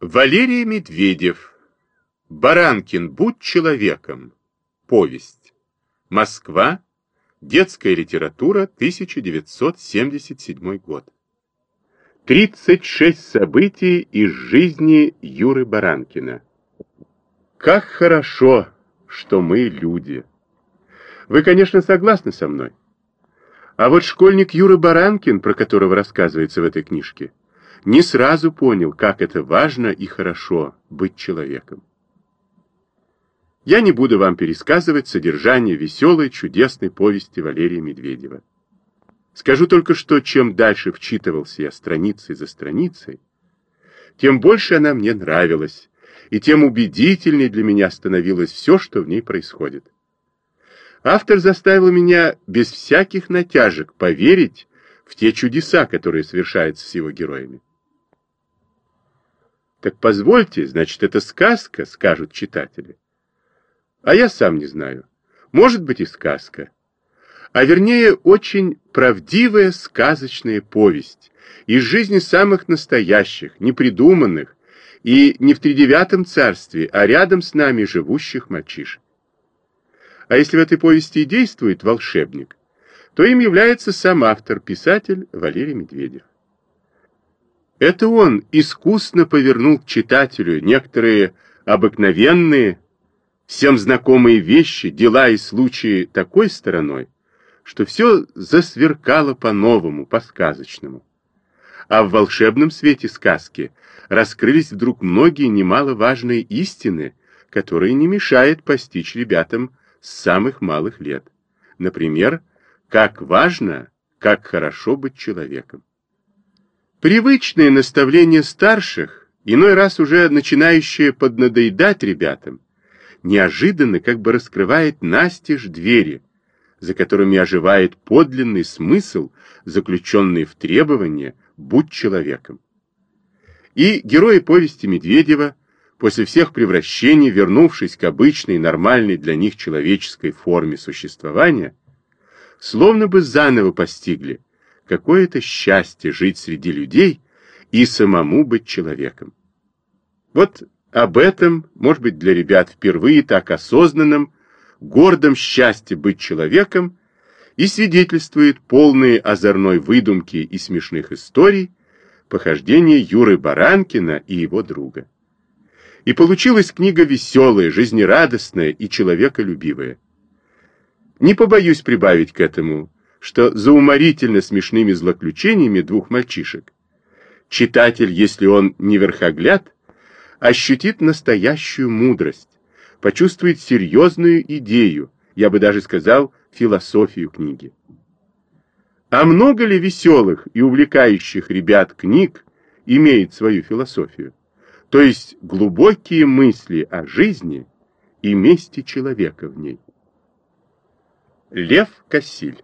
Валерий Медведев. Баранкин, будь человеком. Повесть. Москва. Детская литература, 1977 год. 36 событий из жизни Юры Баранкина. Как хорошо, что мы люди. Вы, конечно, согласны со мной. А вот школьник Юра Баранкин, про которого рассказывается в этой книжке, не сразу понял, как это важно и хорошо быть человеком. Я не буду вам пересказывать содержание веселой, чудесной повести Валерия Медведева. Скажу только, что чем дальше вчитывался я страницей за страницей, тем больше она мне нравилась, и тем убедительнее для меня становилось все, что в ней происходит. Автор заставил меня без всяких натяжек поверить в те чудеса, которые совершаются с его героями. Так позвольте, значит, это сказка, скажут читатели. А я сам не знаю. Может быть и сказка. А вернее, очень правдивая сказочная повесть из жизни самых настоящих, непридуманных, и не в тридевятом царстве, а рядом с нами живущих мальчишек. А если в этой повести и действует волшебник, то им является сам автор, писатель Валерий Медведев. Это он искусно повернул к читателю некоторые обыкновенные, всем знакомые вещи, дела и случаи такой стороной, что все засверкало по-новому, по-сказочному. А в волшебном свете сказки раскрылись вдруг многие немаловажные истины, которые не мешают постичь ребятам с самых малых лет. Например, как важно, как хорошо быть человеком. Привычные наставления старших, иной раз уже начинающие поднадоедать ребятам, неожиданно как бы раскрывает настежь двери, за которыми оживает подлинный смысл, заключенный в требование «будь человеком». И герои повести Медведева, после всех превращений, вернувшись к обычной, нормальной для них человеческой форме существования, словно бы заново постигли – Какое это счастье жить среди людей и самому быть человеком. Вот об этом, может быть, для ребят впервые так осознанном, гордом счастье быть человеком и свидетельствует полные озорной выдумки и смешных историй похождения Юры Баранкина и его друга. И получилась книга веселая, жизнерадостная и человеколюбивая. Не побоюсь прибавить к этому что за уморительно смешными злоключениями двух мальчишек читатель, если он не верхогляд, ощутит настоящую мудрость, почувствует серьезную идею, я бы даже сказал, философию книги. А много ли веселых и увлекающих ребят книг имеет свою философию? То есть глубокие мысли о жизни и месте человека в ней. Лев Кассиль